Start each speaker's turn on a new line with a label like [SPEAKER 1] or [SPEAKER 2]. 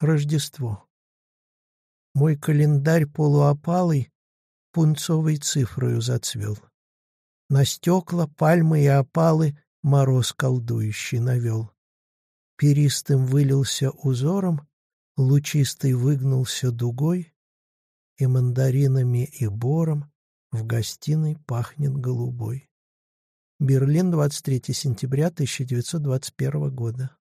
[SPEAKER 1] Рождество. Мой календарь полуопалый пунцовой цифрою зацвел. На стекла, пальмы и опалы мороз колдующий навел. Перистым вылился узором, лучистый выгнулся дугой, и мандаринами и бором в гостиной пахнет голубой. Берлин, 23 сентября 1921 года.